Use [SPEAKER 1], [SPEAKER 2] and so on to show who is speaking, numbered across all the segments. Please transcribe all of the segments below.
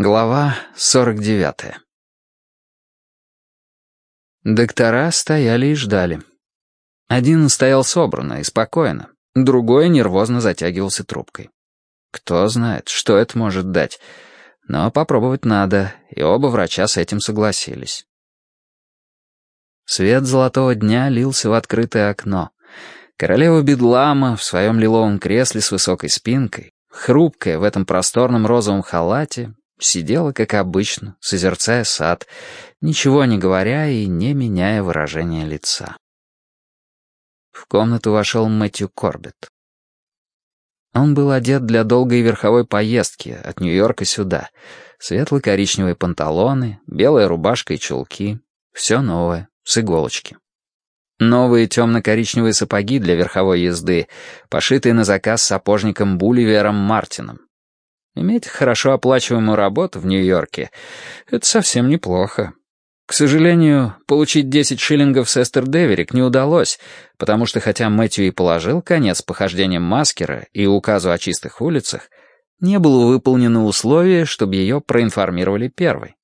[SPEAKER 1] Глава 49 Доктора стояли и ждали. Один стоял собранно и спокойно, другой нервозно затягивался трубкой. Кто знает, что это может дать, но попробовать надо, и оба врача с этим согласились. Свет золотого дня лился в открытое окно. Королева Бедлама в своем лиловом кресле с высокой спинкой, хрупкая в этом просторном розовом халате, Сидела, как обычно, созерцая сад, ничего не говоря и не меняя выражения лица. В комнату вошел Мэтью Корбетт. Он был одет для долгой верховой поездки от Нью-Йорка сюда. Светло-коричневые панталоны, белая рубашка и чулки. Все новое, с иголочки. Новые темно-коричневые сапоги для верховой езды, пошитые на заказ сапожником Буливером Мартином. Иметь хорошо оплачиваемую работу в Нью-Йорке — это совсем неплохо. К сожалению, получить 10 шиллингов с Эстер Деверик не удалось, потому что хотя Мэтью и положил конец похождениям маскера и указу о чистых улицах, не было выполнено условие, чтобы ее проинформировали первой.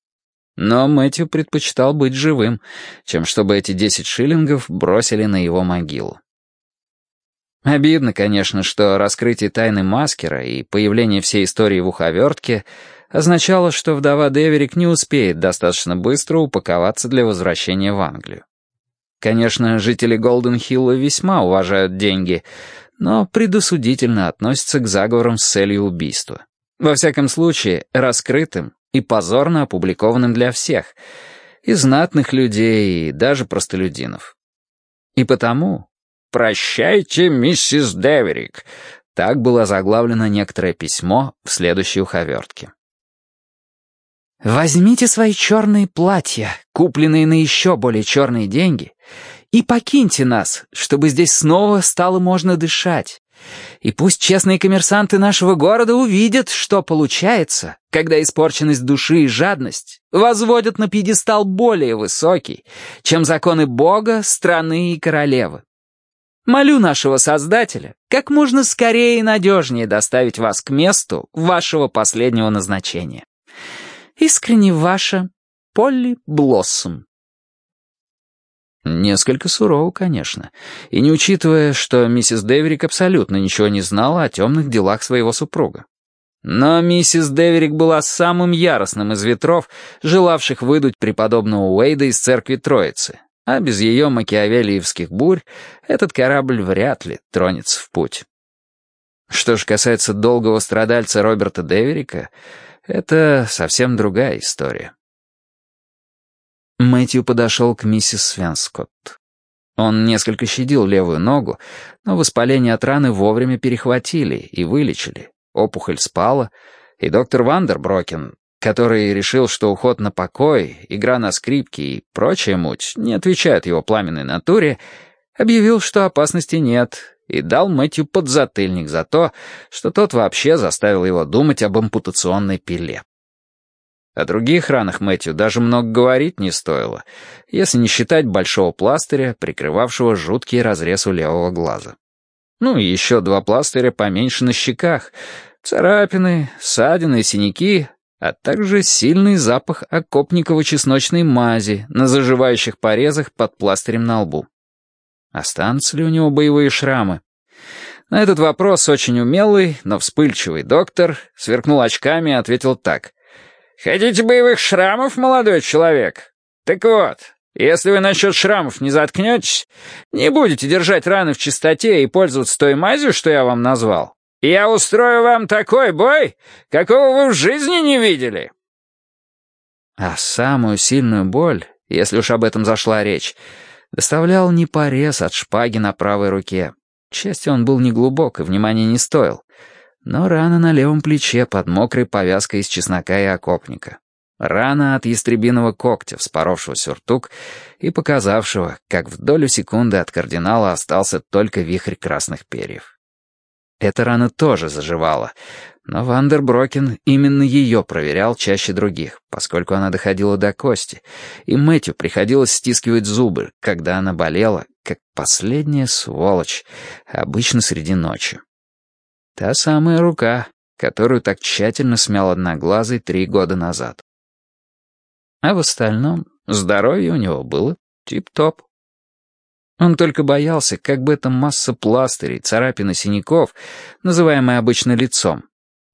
[SPEAKER 1] Но Мэтью предпочитал быть живым, чем чтобы эти 10 шиллингов бросили на его могилу. Обидно, конечно, что раскрытие тайны маскера и появление всей истории в уховертке означало, что вдова Деверик не успеет достаточно быстро упаковаться для возвращения в Англию. Конечно, жители Голден-Хилла весьма уважают деньги, но предосудительно относятся к заговорам с целью убийства. Во всяком случае, раскрытым и позорно опубликованным для всех, и знатных людей, и даже простолюдинов. И потому «Прощайте, миссис Деверик». Так было заглавлено некоторое письмо в следующей уховертке. «Возьмите свои черные платья, купленные на еще более черные деньги, и покиньте нас, чтобы здесь снова стало можно дышать. И пусть честные коммерсанты нашего города увидят, что получается, когда испорченность души и жадность возводят на пьедестал более высокий, чем законы Бога, страны и королевы. Молю нашего Создателя как можно скорее и надежнее доставить вас к месту вашего последнего назначения. Искренне ваша Полли Блоссом. Несколько сурово, конечно, и не учитывая, что миссис Деверик абсолютно ничего не знала о темных делах своего супруга. Но миссис Деверик была самым яростным из ветров, желавших выдуть преподобного Уэйда из церкви Троицы, а без ее макиавелиевских бурь этот корабль вряд ли тронется в путь. Что же касается долгого страдальца Роберта Деверика, это совсем другая история. Мэтью подошел к миссис Свенскотт. Он несколько щадил левую ногу, но воспаление от раны вовремя перехватили и вылечили. Опухоль спала, и доктор Вандерброкен, который решил, что уход на покой, игра на скрипке и прочая муть не отвечают его пламенной натуре, объявил, что опасности нет, и дал Мэтью подзатыльник за то, что тот вообще заставил его думать об ампутационной пиле. О других ранах Мэтью даже много говорить не стоило, если не считать большого пластыря, прикрывавшего жуткий разрез у левого глаза. Ну и еще два пластыря поменьше на щеках, царапины, ссадины и синяки, а также сильный запах окопниково-чесночной мази на заживающих порезах под пластырем на лбу. Останутся ли у него боевые шрамы? На этот вопрос очень умелый, но вспыльчивый доктор сверкнул очками и ответил так. «Хотите боевых шрамов, молодой человек? Так вот, если вы насчет шрамов не заткнетесь, не будете держать раны в чистоте и пользоваться той мазью, что я вам назвал, я устрою вам такой бой, какого вы в жизни не видели!» А самую сильную боль, если уж об этом зашла речь, доставлял не порез от шпаги на правой руке. К счастью, он был неглубок и внимания не стоил. Но рана на левом плече под мокрой повязкой из чеснока и окопника. Рана от ястребиного когтя, вспоровшего сюртук и показавшего, как в долю секунды от кардинала остался только вихрь красных перьев. Эта рана тоже заживала, но Вандерброкен именно ее проверял чаще других, поскольку она доходила до кости, и Мэтью приходилось стискивать зубы, когда она болела, как последняя сволочь, обычно среди ночи. Та самая рука, которую так тщательно смял одноглазый три года назад. А в остальном здоровье у него было тип-топ. Он только боялся, как бы эта масса пластырей, царапин и синяков, называемая обычно лицом,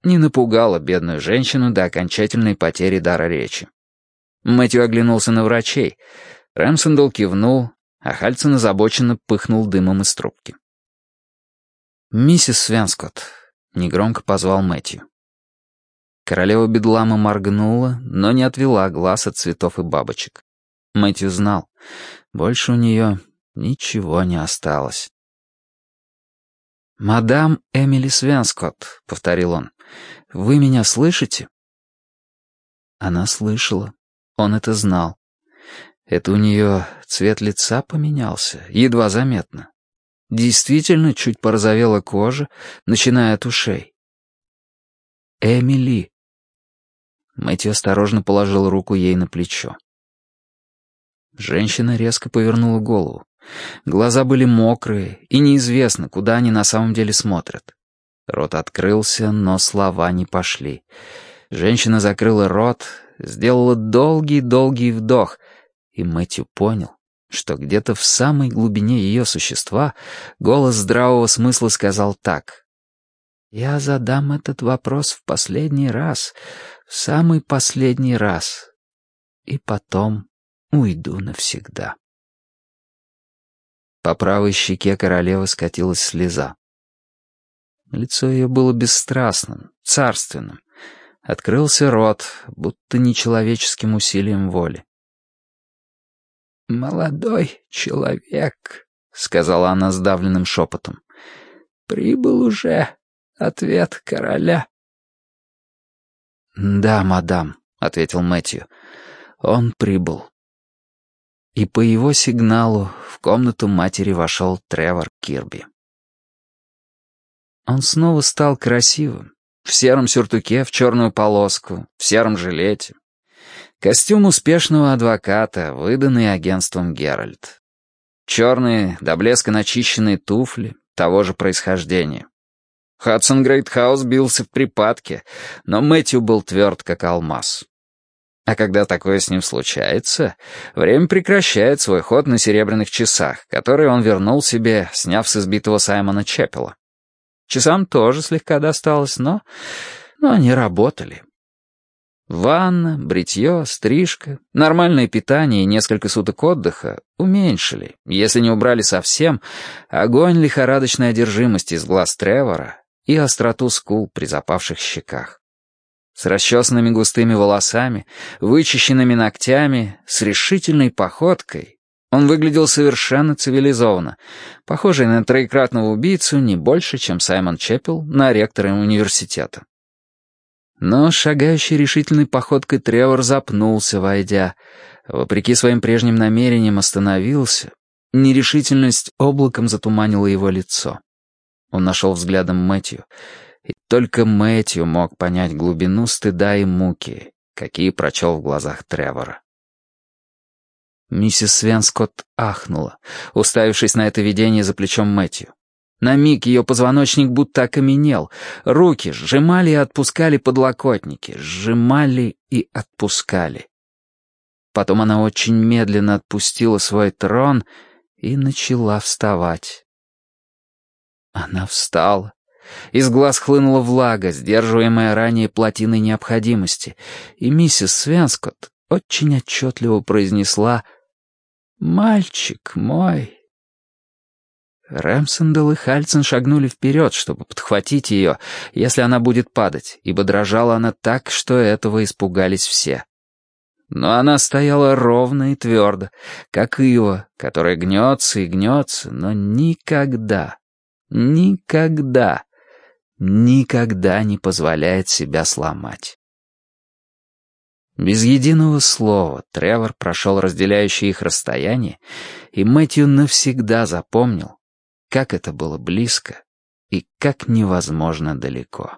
[SPEAKER 1] не напугала бедную женщину до окончательной потери дара речи. Мэтью оглянулся на врачей. Рэмсендл кивнул, а Хальцин озабоченно пыхнул дымом из трубки. «Миссис Свенскотт», — негромко позвал Мэтью. Королева Бедлама моргнула, но не отвела глаз от цветов и бабочек. Мэтью знал, больше у нее ничего не осталось. «Мадам Эмили Свенскотт», — повторил он, — «вы меня слышите?» Она слышала. Он это знал. Это у нее цвет лица поменялся, едва заметно. Действительно, чуть порозовела кожа, начиная от ушей. «Эмили». Мэтью осторожно положил руку ей на плечо. Женщина резко повернула голову. Глаза были мокрые, и неизвестно, куда они на самом деле смотрят. Рот открылся, но слова не пошли. Женщина закрыла рот, сделала долгий-долгий вдох, и Мэтью понял, что где-то в самой глубине ее существа голос здравого смысла сказал так. «Я задам этот вопрос в последний раз, в самый последний раз, и потом уйду навсегда». По правой щеке королевы скатилась слеза. Лицо ее было бесстрастным, царственным. Открылся рот, будто нечеловеческим усилием воли. «Молодой человек», — сказала она сдавленным шепотом, — «прибыл уже ответ короля». «Да, мадам», — ответил Мэтью, — «он прибыл». И по его сигналу в комнату матери вошел Тревор Кирби. Он снова стал красивым. В сером сюртуке в черную полоску, в сером жилете. Костюм успешного адвоката, выданный агентством Геральт. Черные, до блеска начищенные туфли того же происхождения. Хадсон Грейтхаус бился в припадке, но Мэтью был тверд, как алмаз. А когда такое с ним случается, время прекращает свой ход на серебряных часах, которые он вернул себе, сняв с избитого Саймона Чеппела. Часам тоже слегка досталось, но... но они работали. Ванна, бритье, стрижка, нормальное питание и несколько суток отдыха уменьшили, если не убрали совсем, огонь лихорадочной одержимости из глаз Тревора и остроту скул при запавших щеках. С расчесанными густыми волосами, вычищенными ногтями, с решительной походкой. Он выглядел совершенно цивилизованно, похожий на троекратного убийцу не больше, чем Саймон Чеппел на ректора университета. Но шагающий решительной походкой Тревор запнулся, войдя. Вопреки своим прежним намерениям остановился. Нерешительность облаком затуманила его лицо. Он нашел взглядом Мэтью — и только Мэтью мог понять глубину стыда и муки, какие прочел в глазах Тревора. Миссис Свенскотт ахнула, уставившись на это видение за плечом Мэтью. На миг ее позвоночник будто окаменел. Руки сжимали и отпускали подлокотники, сжимали и отпускали. Потом она очень медленно отпустила свой трон и начала вставать. Она встала, из глаз хлынула влага, сдерживаемая ранее плотиной необходимости, и миссис Свенскотт очень отчетливо произнесла «Мальчик мой». Рэмсендел и Хальцин шагнули вперед, чтобы подхватить ее, если она будет падать, ибо дрожала она так, что этого испугались все. Но она стояла ровно и твердо, как ива, которая гнется и гнется, но никогда, никогда никогда не позволяет себя сломать. Без единого слова Тревор прошел разделяющее их расстояние, и Мэтью навсегда запомнил, как это было близко и как невозможно далеко.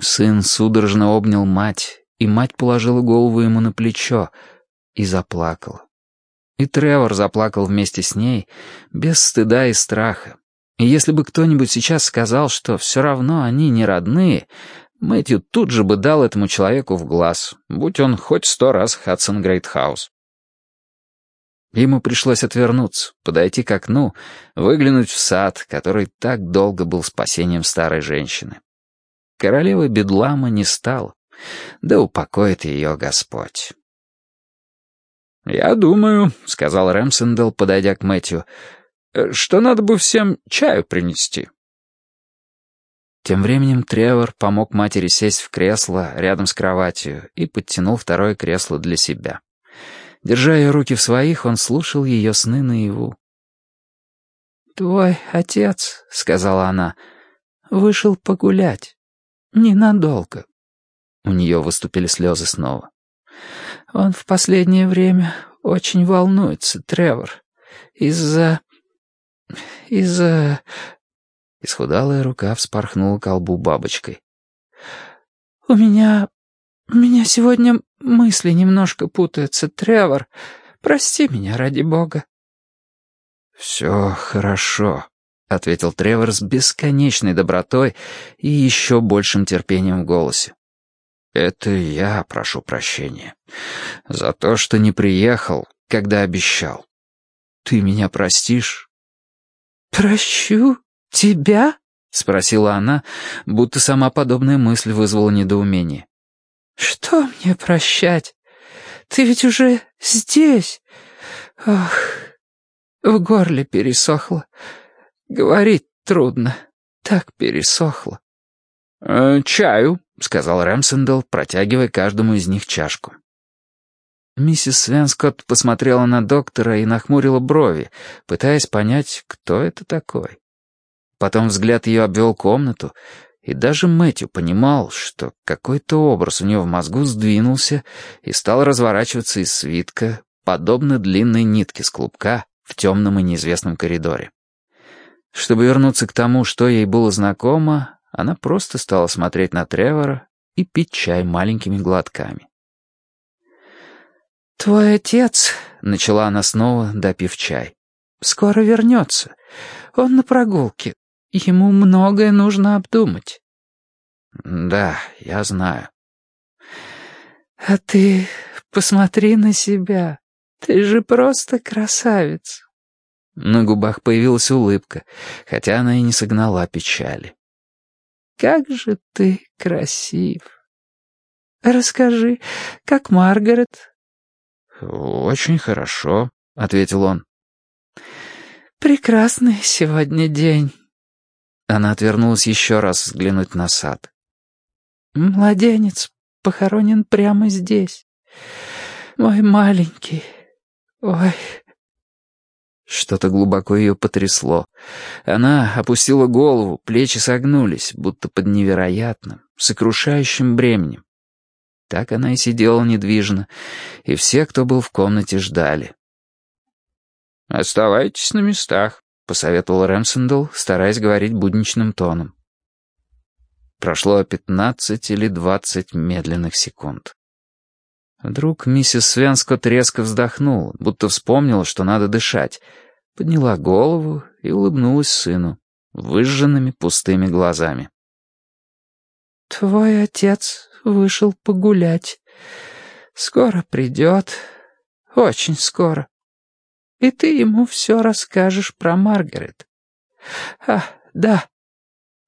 [SPEAKER 1] Сын судорожно обнял мать, и мать положила голову ему на плечо и заплакала. И Тревор заплакал вместе с ней, без стыда и страха, И если бы кто-нибудь сейчас сказал, что все равно они не родные, Мэтью тут же бы дал этому человеку в глаз, будь он хоть сто раз Хадсон Грейтхаус. Ему пришлось отвернуться, подойти к окну, выглянуть в сад, который так долго был спасением старой женщины. Королевы Бедлама не стало, да упокоит ее Господь. «Я думаю», — сказал Рэмсендел, подойдя к Мэтью, — «что надо бы всем чаю принести». Тем временем Тревор помог матери сесть в кресло рядом с кроватью и подтянул второе кресло для себя. Держа ее руки в своих, он слушал ее сны наяву. «Твой отец», — сказала она, — «вышел погулять. Ненадолго». У нее выступили слезы снова. Он в последнее время очень волнуется, Тревор. Из-за... из-за... Исхудалая рука вспорхнула колбу бабочкой. «У меня... у меня сегодня мысли немножко путаются, Тревор. Прости меня, ради бога». «Все хорошо», — ответил Тревор с бесконечной добротой и еще большим терпением в голосе. Это я прошу прощения. За то, что не приехал, когда обещал. Ты меня простишь?» «Прощу? Тебя?» — спросила она, будто сама подобная мысль вызвала недоумение. «Что мне прощать? Ты ведь уже здесь. Ох, в горле пересохло. Говорить трудно. Так пересохло». «Э, «Чаю», — сказал Рэмсендел, протягивая каждому из них чашку. Миссис Свенскотт посмотрела на доктора и нахмурила брови, пытаясь понять, кто это такой. Потом взгляд ее обвел комнату, и даже Мэтью понимал, что какой-то образ у него в мозгу сдвинулся и стал разворачиваться из свитка, подобно длинной нитке с клубка в темном и неизвестном коридоре. Чтобы вернуться к тому, что ей было знакомо, она просто стала смотреть на Тревора и пить чай маленькими глотками. «Твой отец», — начала она снова, допив чай, — «скоро вернется. Он на прогулке. Ему многое нужно обдумать». «Да, я знаю». «А ты посмотри на себя. Ты же просто красавец». На губах появилась улыбка, хотя она и не согнала печали. Как же ты красив. Расскажи, как Маргарет?» «Очень хорошо», — ответил он. «Прекрасный сегодня день». Она отвернулась еще раз взглянуть на сад. «Младенец похоронен прямо здесь. Мой маленький. Ой, что-то глубоко ее потрясло. Она опустила голову, плечи согнулись, будто под невероятным, сокрушающим бременем. Так она и сидела недвижно, и все, кто был в комнате, ждали. «Оставайтесь на местах», — посоветовал Рэмсендл, стараясь говорить будничным тоном. Прошло пятнадцать или двадцать медленных секунд. Вдруг миссис Свенскот резко вздохнула, будто вспомнила, что надо дышать, подняла голову и улыбнулась сыну, выжженными пустыми глазами. «Твой отец вышел погулять. Скоро придет, очень скоро. И ты ему все расскажешь про Маргарет. А, да,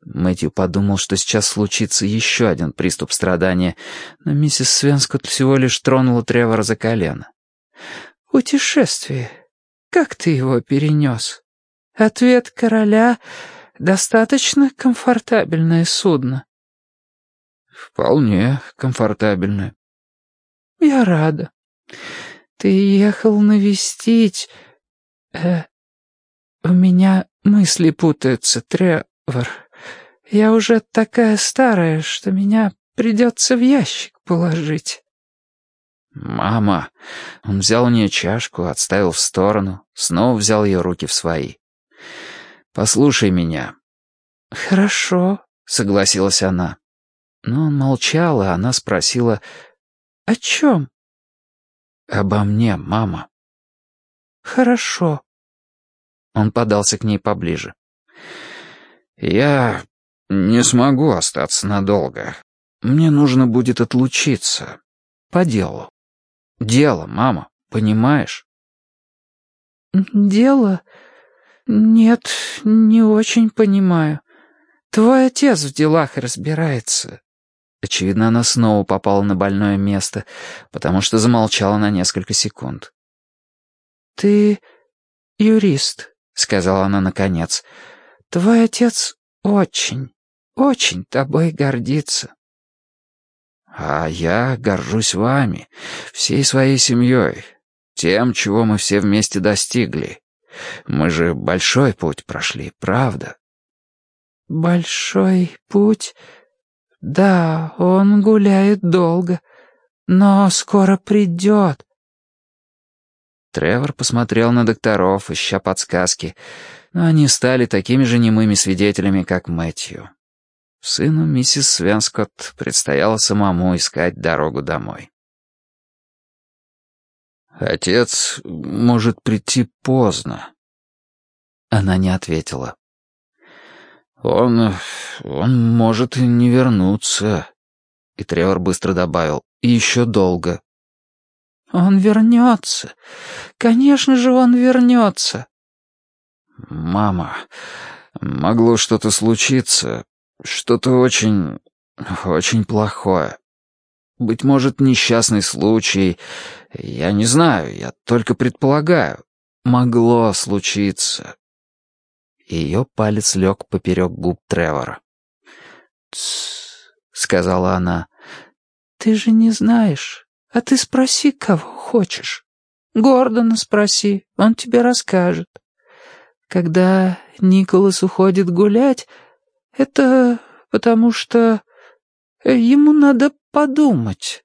[SPEAKER 1] Мэтью подумал, что сейчас случится еще один приступ страдания, но миссис Свенскот всего лишь тронула Тревора за колено. «Путешествие. Как ты его перенес? Ответ короля — достаточно комфортабельное судно». «Вполне комфортабельное». «Я рада. Ты ехал навестить... Э, у меня мысли путаются, Тревор». Я уже такая старая, что меня придется в ящик положить». «Мама!» Он взял у нее чашку, отставил в сторону, снова взял ее руки в свои. «Послушай меня». «Хорошо», — согласилась она. Но он молчал, и она спросила, «О чем?» «Обо мне, мама». «Хорошо». Он подался к ней поближе. «Я не смогу остаться надолго. Мне нужно будет отлучиться. По делу. Дело, мама, понимаешь?»
[SPEAKER 2] «Дело? Нет, не очень понимаю. Твой отец в делах разбирается».
[SPEAKER 1] Очевидно, она снова попала на больное место, потому что замолчала на несколько секунд.
[SPEAKER 2] «Ты юрист», — сказала она наконец. «Твой отец очень, очень тобой гордится».
[SPEAKER 1] «А я горжусь вами, всей своей семьей, тем, чего мы все вместе достигли. Мы же большой путь прошли, правда?»
[SPEAKER 2] «Большой путь? Да, он гуляет долго, но скоро придет».
[SPEAKER 1] Тревор посмотрел на докторов, ища подсказки, но они стали такими же немыми свидетелями, как Мэтью. Сыну миссис Свенскотт предстояло самому искать дорогу домой. «Отец может прийти поздно». Она не ответила. «Он... он может и не вернуться». И Тревор быстро добавил. «И еще долго».
[SPEAKER 2] «Он вернется. Конечно же, он вернется».
[SPEAKER 1] «Мама, могло что-то случиться. Что-то очень... очень плохое. Быть может, несчастный случай. Я не знаю, я только предполагаю. Могло случиться. Ее палец лег поперек губ Тревора.
[SPEAKER 2] «Тссс», — сказала она, — «ты же не знаешь. А ты спроси, кого хочешь. Гордона спроси, он тебе расскажет. Когда Николас уходит гулять, это потому что ему надо подумать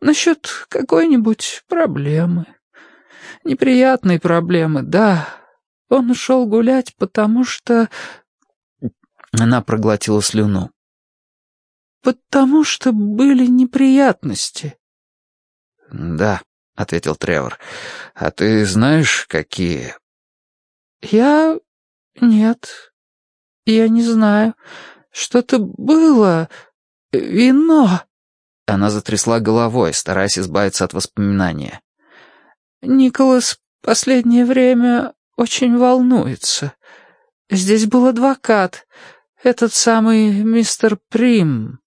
[SPEAKER 2] насчет какой-нибудь проблемы. Неприятной проблемы, да, он ушел гулять, потому что...»
[SPEAKER 1] Она проглотила слюну.
[SPEAKER 2] «Потому что были неприятности».
[SPEAKER 1] «Да», — ответил Тревор. «А ты знаешь, какие?»
[SPEAKER 2] «Я... нет. Я не знаю. Что-то было. Вино».
[SPEAKER 1] Она затрясла головой, стараясь избавиться от воспоминания.
[SPEAKER 2] «Николас последнее время очень волнуется. Здесь был адвокат, этот самый мистер Прим.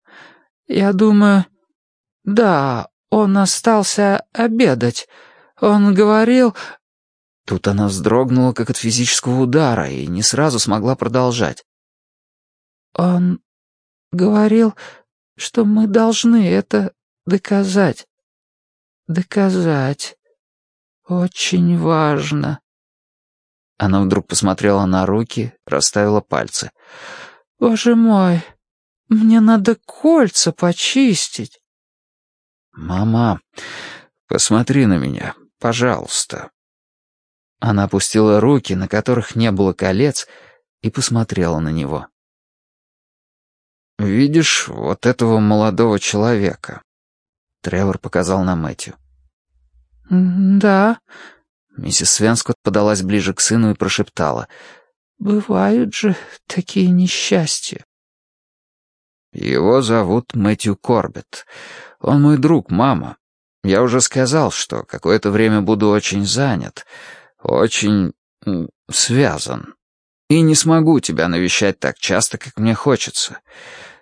[SPEAKER 2] Я думаю... Да, он остался обедать. Он говорил...»
[SPEAKER 1] Тут она вздрогнула, как от физического удара, и не сразу смогла продолжать.
[SPEAKER 2] «Он говорил, что мы должны это доказать. Доказать. Очень важно.
[SPEAKER 1] Она вдруг посмотрела на руки, расставила пальцы.
[SPEAKER 2] «Боже мой, мне надо кольца почистить».
[SPEAKER 1] «Мама, посмотри на меня, пожалуйста». Она опустила руки, на которых не было колец, и посмотрела на него. «Видишь вот этого молодого человека?» Тревор показал на Мэтью.
[SPEAKER 2] «Да»,
[SPEAKER 1] Миссис Свенскот подалась ближе к сыну и прошептала.
[SPEAKER 2] «Бывают же такие несчастья».
[SPEAKER 1] «Его зовут Мэтью Корбет. Он мой друг, мама. Я уже сказал, что какое-то время буду очень занят, очень связан. И не смогу тебя навещать так часто, как мне хочется.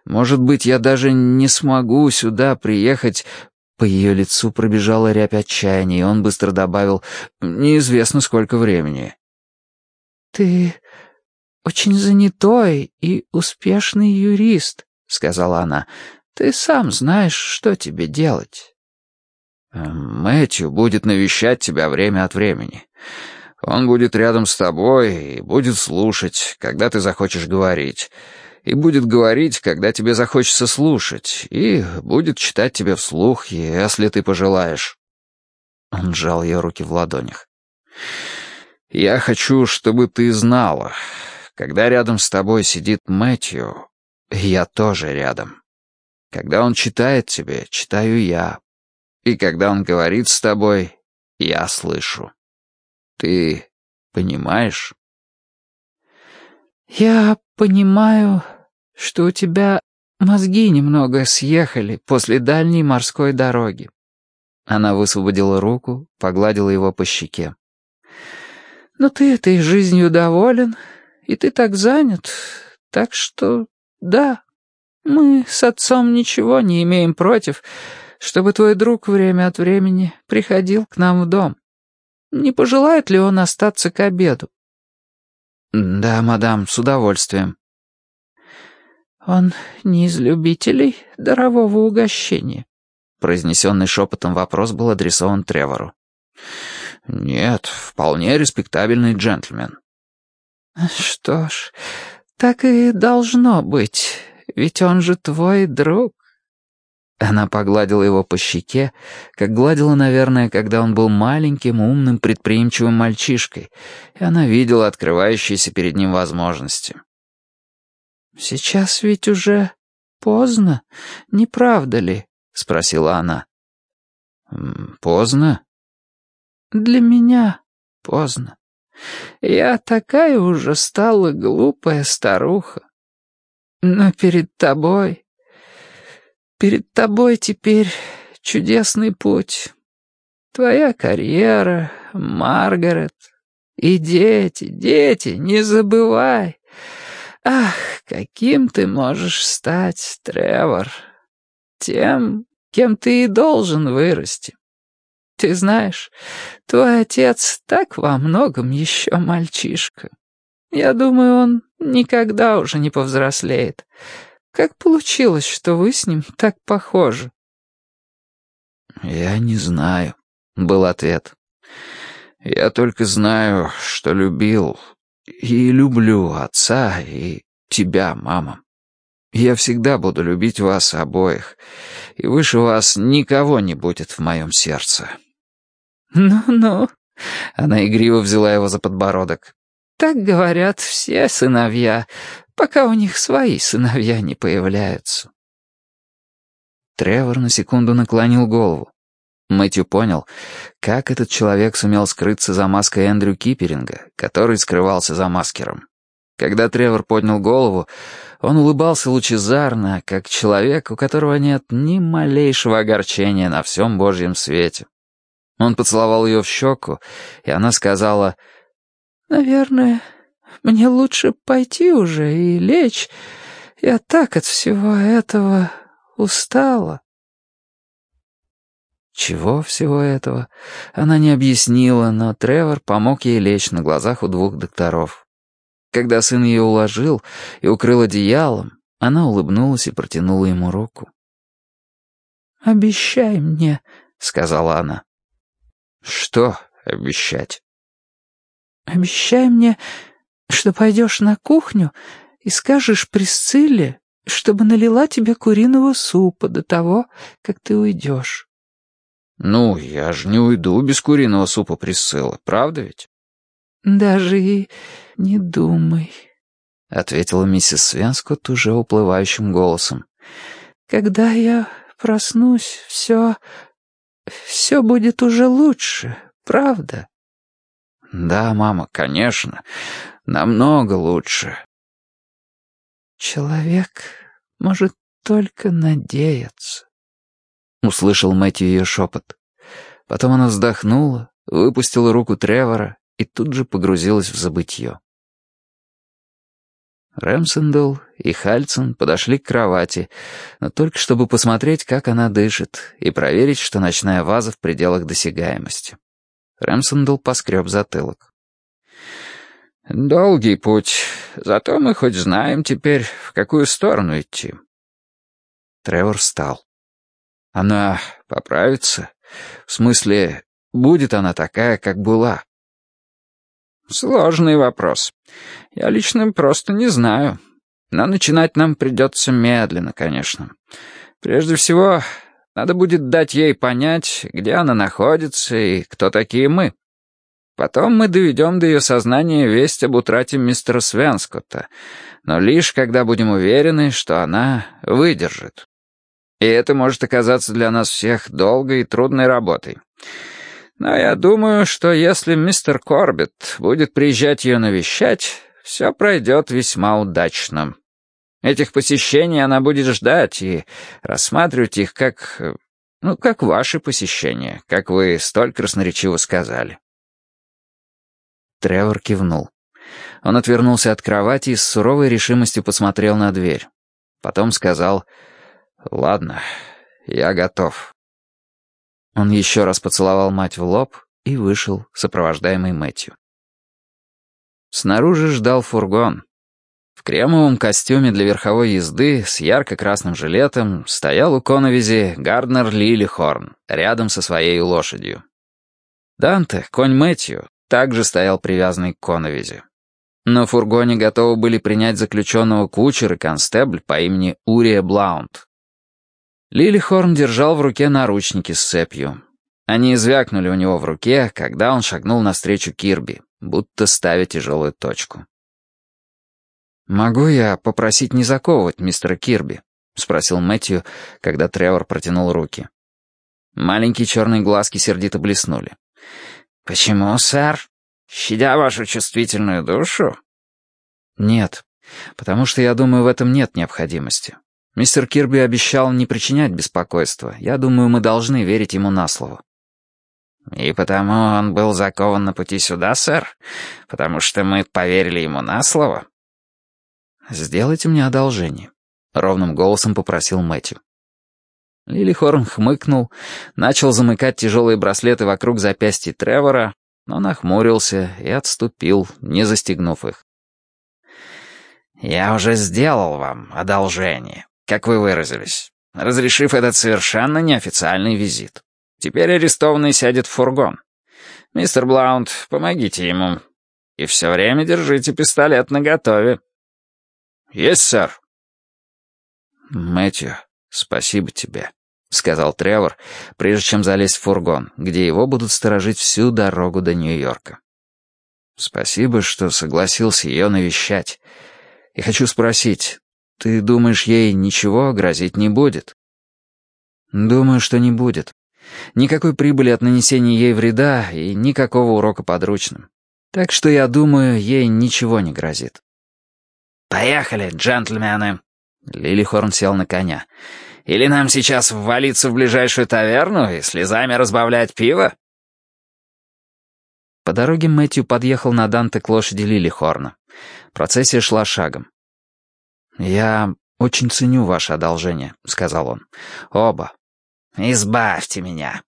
[SPEAKER 1] Может быть, я даже не смогу сюда приехать по ее лицу пробежала рябь отчаяния, и он быстро добавил «неизвестно сколько времени».
[SPEAKER 2] «Ты очень занятой и успешный юрист», — сказала она. «Ты сам знаешь, что тебе делать».
[SPEAKER 1] «Мэтью будет навещать тебя время от времени. Он будет рядом с тобой и будет слушать, когда ты захочешь говорить и будет говорить, когда тебе захочется слушать, и будет читать тебе вслух, если ты пожелаешь». Он сжал ее руки в ладонях. «Я хочу, чтобы ты знала, когда рядом с тобой сидит Мэтью, я тоже рядом. Когда он читает тебе, читаю я. И когда он говорит с тобой, я слышу. Ты понимаешь?»
[SPEAKER 2] «Я понимаю, что у тебя мозги немного съехали после дальней морской дороги».
[SPEAKER 1] Она высвободила руку, погладила его по щеке.
[SPEAKER 2] «Но ты этой жизнью доволен, и ты так занят, так что да, мы с отцом ничего не имеем против, чтобы твой друг время от времени приходил к нам в дом. Не пожелает ли он остаться к обеду?»
[SPEAKER 1] «Да, мадам, с удовольствием».
[SPEAKER 2] «Он не из любителей дарового угощения?»
[SPEAKER 1] Произнесенный шепотом вопрос был адресован Тревору. «Нет, вполне респектабельный джентльмен».
[SPEAKER 2] «Что ж, так и должно быть, ведь он же твой друг».
[SPEAKER 1] Она погладила его по щеке, как гладила, наверное, когда он был маленьким, умным, предприимчивым мальчишкой, и она видела открывающиеся перед ним возможности.
[SPEAKER 2] «Сейчас ведь уже поздно, не правда ли?» — спросила она.
[SPEAKER 1] «Поздно?»
[SPEAKER 2] «Для меня поздно. Я такая уже стала глупая старуха. Но перед тобой Перед тобой теперь чудесный путь. Твоя карьера, Маргарет. И дети, дети, не забывай. Ах, каким ты можешь стать, Тревор. Тем, кем ты и должен вырасти. Ты знаешь, твой отец так во многом еще мальчишка. Я думаю, он никогда уже не повзрослеет. Как получилось, что вы с ним так похожи?»
[SPEAKER 1] «Я не знаю», — был ответ. «Я только знаю, что любил и люблю отца и тебя, мама. Я всегда буду любить вас обоих, и выше вас никого не будет в моем сердце».
[SPEAKER 2] «Ну-ну», —
[SPEAKER 1] она игриво взяла его за подбородок.
[SPEAKER 2] «Так говорят все сыновья, пока у них свои сыновья не появляются.
[SPEAKER 1] Тревор на секунду наклонил голову. Мэтью понял, как этот человек сумел скрыться за маской Эндрю Киперинга, который скрывался за маскером. Когда Тревор поднял голову, он улыбался лучезарно, как человек, у которого нет ни малейшего огорчения на всем Божьем свете. Он поцеловал ее в щеку, и она сказала,
[SPEAKER 2] «Наверное, мне лучше пойти уже и лечь. Я так от всего этого устала».
[SPEAKER 1] Чего всего этого? Она не объяснила, но Тревор помог ей лечь на глазах у двух докторов. Когда сын ее уложил и укрыл одеялом, она улыбнулась и протянула ему руку.
[SPEAKER 2] «Обещай мне», — сказала она.
[SPEAKER 1] «Что обещать?»
[SPEAKER 2] «Обещай мне, что пойдешь на кухню и скажешь Присцилле, чтобы налила тебе куриного супа до того, как ты уйдешь».
[SPEAKER 1] «Ну, я же не уйду без куриного супа Присциллы, правда ведь?»
[SPEAKER 2] «Даже и не думай», — ответила миссис Свенскотт уже уплывающим голосом. «Когда я проснусь, все... все будет уже лучше, правда?»
[SPEAKER 1] «Да, мама, конечно. Намного лучше».
[SPEAKER 2] «Человек может только надеяться», — услышал Мэтью ее шепот.
[SPEAKER 1] Потом она вздохнула, выпустила руку Тревора и тут же погрузилась в забытье. Рэмсендл и Хальцин подошли к кровати, но только чтобы посмотреть, как она дышит, и проверить, что ночная ваза в пределах досягаемости. Рэмсендл поскреб затылок. «Долгий путь, зато мы хоть знаем теперь, в какую сторону идти». Тревор встал. «Она поправится? В смысле, будет она такая, как была?» «Сложный вопрос. Я лично просто не знаю. Но начинать нам придется медленно, конечно. Прежде всего, надо будет дать ей понять, где она находится и кто такие мы. Потом мы доведем до ее сознания весть об утрате мистера Свенскотта, но лишь когда будем уверены, что она выдержит. И это может оказаться для нас всех долгой и трудной работой. Но я думаю, что если мистер Корбетт будет приезжать ее навещать, все пройдет весьма удачно. Этих посещений она будет ждать и рассматривать их как... ну, как ваши посещения, как вы столь красноречиво сказали».
[SPEAKER 2] Тревор кивнул. Он отвернулся от кровати и с суровой решимостью посмотрел на дверь. Потом сказал «Ладно, я готов». Он еще раз поцеловал мать в лоб и вышел, сопровождаемый Мэтью. Снаружи ждал фургон. В кремовом костюме для верховой езды с ярко-красным жилетом стоял у коновизи Гарднер Лилихорн рядом со своей лошадью. Данте, конь Мэтью, также стоял привязанный к коновизи. На фургоне готовы были принять заключенного кучер и констебль по имени Урия Блаунд. Лилихорн держал в руке наручники с цепью. Они звякнули у него в руке, когда он шагнул навстречу Кирби, будто ставя тяжелую точку. «Могу я попросить не заковывать мистера Кирби?» — спросил Мэтью, когда Тревор протянул руки. Маленькие черные глазки сердито блеснули. «Почему, сэр? Щадя вашу чувствительную душу?» «Нет, потому что я думаю, в этом нет необходимости. Мистер Кирби обещал не причинять беспокойства. Я думаю, мы должны верить ему на слово». «И потому он был закован на пути сюда, сэр? Потому что мы поверили ему на слово?» «Сделайте мне одолжение», — ровным голосом попросил Мэтью. Лилихорн хмыкнул, начал замыкать тяжелые браслеты вокруг запястья Тревора, но нахмурился и отступил, не застегнув их. «Я уже сделал вам одолжение, как вы выразились, разрешив этот совершенно неофициальный визит. Теперь арестованный сядет в фургон. Мистер Блаунд, помогите ему. И все время держите пистолет наготове». «Есть, сэр». «Мэтью, спасибо тебе», — сказал Тревор, прежде чем залезть в фургон, где его будут сторожить всю дорогу до Нью-Йорка. «Спасибо, что согласился ее навещать. И хочу спросить, ты думаешь, ей ничего грозить не будет?» «Думаю, что не будет. Никакой прибыли от нанесения ей вреда и никакого урока подручным. Так что я думаю, ей ничего не грозит».
[SPEAKER 1] «Поехали, джентльмены!» Лилихорн сел на коня. «Или нам сейчас ввалиться в ближайшую таверну и слезами разбавлять пиво?»
[SPEAKER 2] По дороге Мэтью подъехал на Данте к лошади Лилихорна. Процессия шла шагом. «Я очень ценю ваше одолжение», — сказал он. «Оба».
[SPEAKER 1] «Избавьте меня».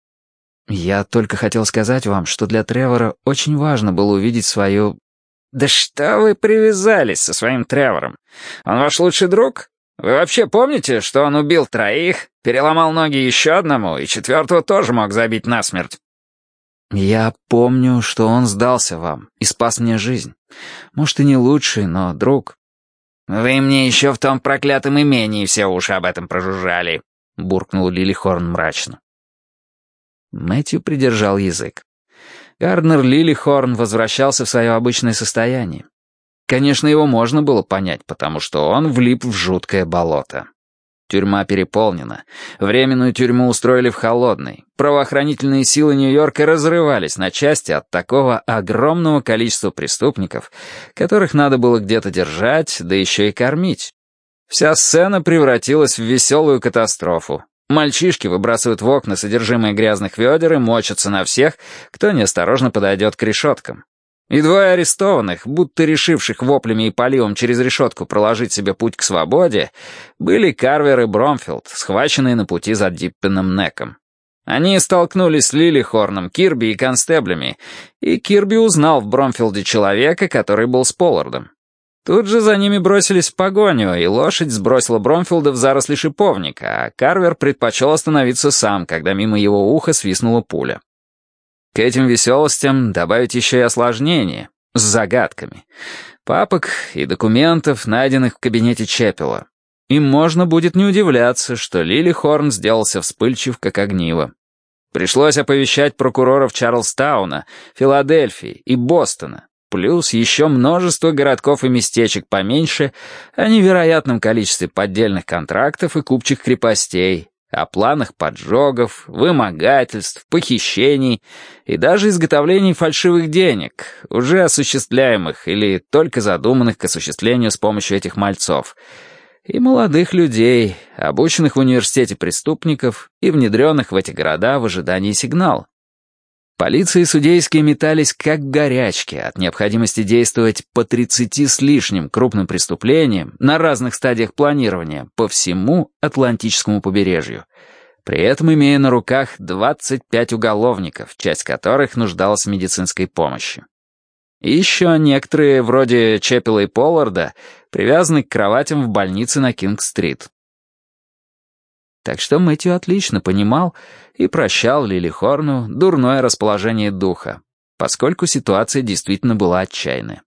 [SPEAKER 2] «Я только хотел сказать вам, что для Тревора очень важно было увидеть свою
[SPEAKER 1] «Да что вы привязались со своим Тревором? Он ваш лучший друг? Вы вообще помните, что он убил троих, переломал ноги еще одному и четвертого тоже мог забить насмерть?»
[SPEAKER 2] «Я помню, что он сдался вам и спас мне жизнь. Может, и не лучший, но друг».
[SPEAKER 1] «Вы мне еще в том проклятом имении все уши об этом прожужжали», — буркнул Лилихорн мрачно.
[SPEAKER 2] Мэтью придержал язык. Гарднер Лилихорн возвращался в свое обычное состояние. Конечно, его можно было понять, потому что он влип в жуткое болото. Тюрьма переполнена. Временную тюрьму устроили в холодной. Правоохранительные силы Нью-Йорка разрывались на части от такого огромного количества преступников, которых надо было где-то держать, да еще и кормить. Вся сцена превратилась в веселую катастрофу, Мальчишки выбрасывают в окна содержимое грязных ведер и мочатся на всех, кто неосторожно подойдет к решеткам. И двое арестованных, будто решивших воплями и поливом через решетку проложить себе путь к свободе, были Карвер и Бромфилд, схваченные на пути за Диппеном Неком. Они столкнулись с Лили Хорном, Кирби и констеблями, и Кирби узнал в Бромфилде человека, который был с Поллардом. Тут же за ними бросились в погоню, и лошадь сбросила Бромфилда в заросли шиповника, а Карвер предпочел остановиться сам, когда мимо его уха свистнула пуля. К этим веселостям добавить еще и осложнение, с загадками. Папок и документов, найденных в кабинете Чепела. Им можно будет не удивляться, что Лили Хорн сделался вспыльчив, как огниво. Пришлось оповещать прокуроров Чарльстауна, Филадельфии и Бостона, плюс еще множество городков и местечек поменьше о невероятном количестве поддельных контрактов и купчих крепостей,
[SPEAKER 1] о планах поджогов, вымогательств, похищений и даже изготовлении фальшивых денег, уже осуществляемых или только задуманных к осуществлению с помощью этих мальцов, и молодых людей, обученных в университете преступников и внедренных в эти города в ожидании сигнала. Полиция и судейские метались как в горячке от необходимости действовать по 30 с лишним крупным преступлениям на разных стадиях планирования по всему Атлантическому побережью, при этом имея на руках 25 уголовников, часть которых нуждалась в медицинской помощи. Еще некоторые, вроде Чеппела и Полларда, привязаны к кроватям в больнице на Кинг-стрит. Так что Мэтью отлично понимал и прощал Лили Хорну дурное расположение духа, поскольку ситуация действительно была отчаянная.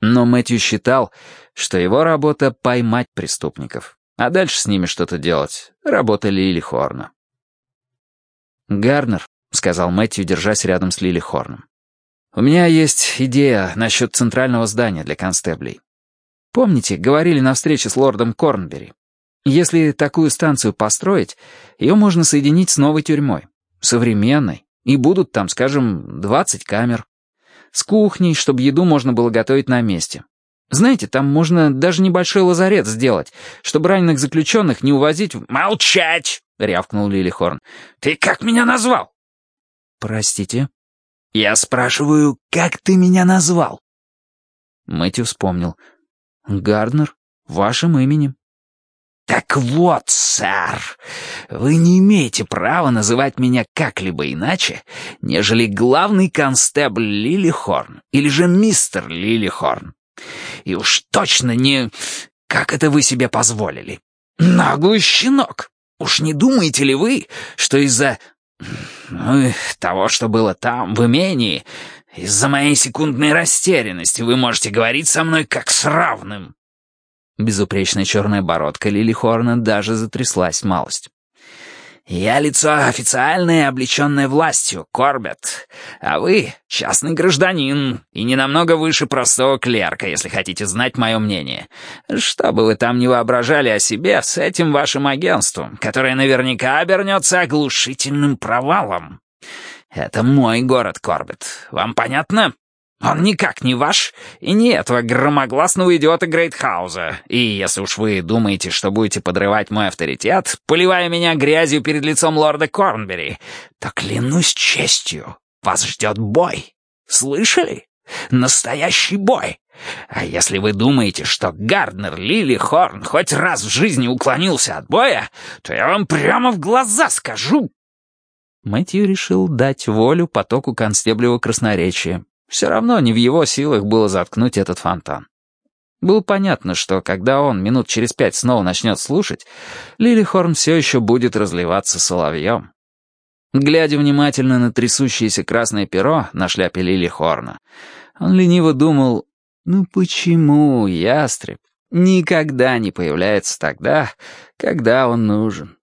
[SPEAKER 1] Но Мэтью считал, что его работа — поймать преступников, а дальше с ними что-то делать — работа Лили Хорна. «Гарнер», — сказал Мэтью, держась рядом с Лили Хорном, — «у меня есть идея насчет центрального здания для констеблей. Помните, говорили на встрече с лордом Корнбери? Если такую станцию построить, ее можно соединить с новой тюрьмой, современной, и будут там, скажем, 20 камер. С кухней, чтобы еду можно было готовить на месте. Знаете, там можно даже небольшой лазарет сделать, чтобы раненых заключенных не увозить в...
[SPEAKER 3] «Молчать!» — рявкнул Лилихорн. «Ты как меня назвал?»
[SPEAKER 1] «Простите?»
[SPEAKER 3] «Я спрашиваю, как ты меня назвал?»
[SPEAKER 1] Мэтью вспомнил. «Гарднер, вашим именем».
[SPEAKER 3] «Так вот, сэр, вы не имеете права называть меня как-либо иначе, нежели главный констебль Лилихорн или же мистер Лилихорн. И уж точно не... Как это вы себе позволили? Наглый щенок! Уж не думаете ли вы, что из-за... Ну, того, что было там, в имении, из-за моей секундной растерянности вы можете говорить со мной как с равным?»
[SPEAKER 1] Безупречная черная бородка Лили Хорна даже затряслась малость.
[SPEAKER 3] «Я лицо официальное, облеченное властью, Корбет. А вы — частный гражданин, и не намного выше простого клерка, если хотите знать мое мнение. Что бы вы там ни воображали о себе с этим вашим агентством, которое наверняка обернется оглушительным провалом. Это мой город, Корбет. Вам понятно?» Он никак не ваш и не этого громогласного идиота Грейтхауза. И если уж вы думаете, что будете подрывать мой авторитет, поливая меня грязью перед лицом лорда Корнбери, то клянусь честью, вас ждет бой. Слышали? Настоящий бой. А если вы думаете, что Гарднер Лили Хорн хоть раз в жизни уклонился от боя, то я вам прямо в глаза скажу.
[SPEAKER 1] Мэтью решил дать волю потоку констеблевого красноречия, все равно не в его силах было заткнуть этот фонтан. Было понятно, что когда он минут через пять снова начнет слушать, Лилихорн все еще будет разливаться соловьем. Глядя внимательно на трясущееся красное перо на шляпе Лилихорна, он лениво думал, ну почему ястреб никогда не появляется тогда, когда он нужен?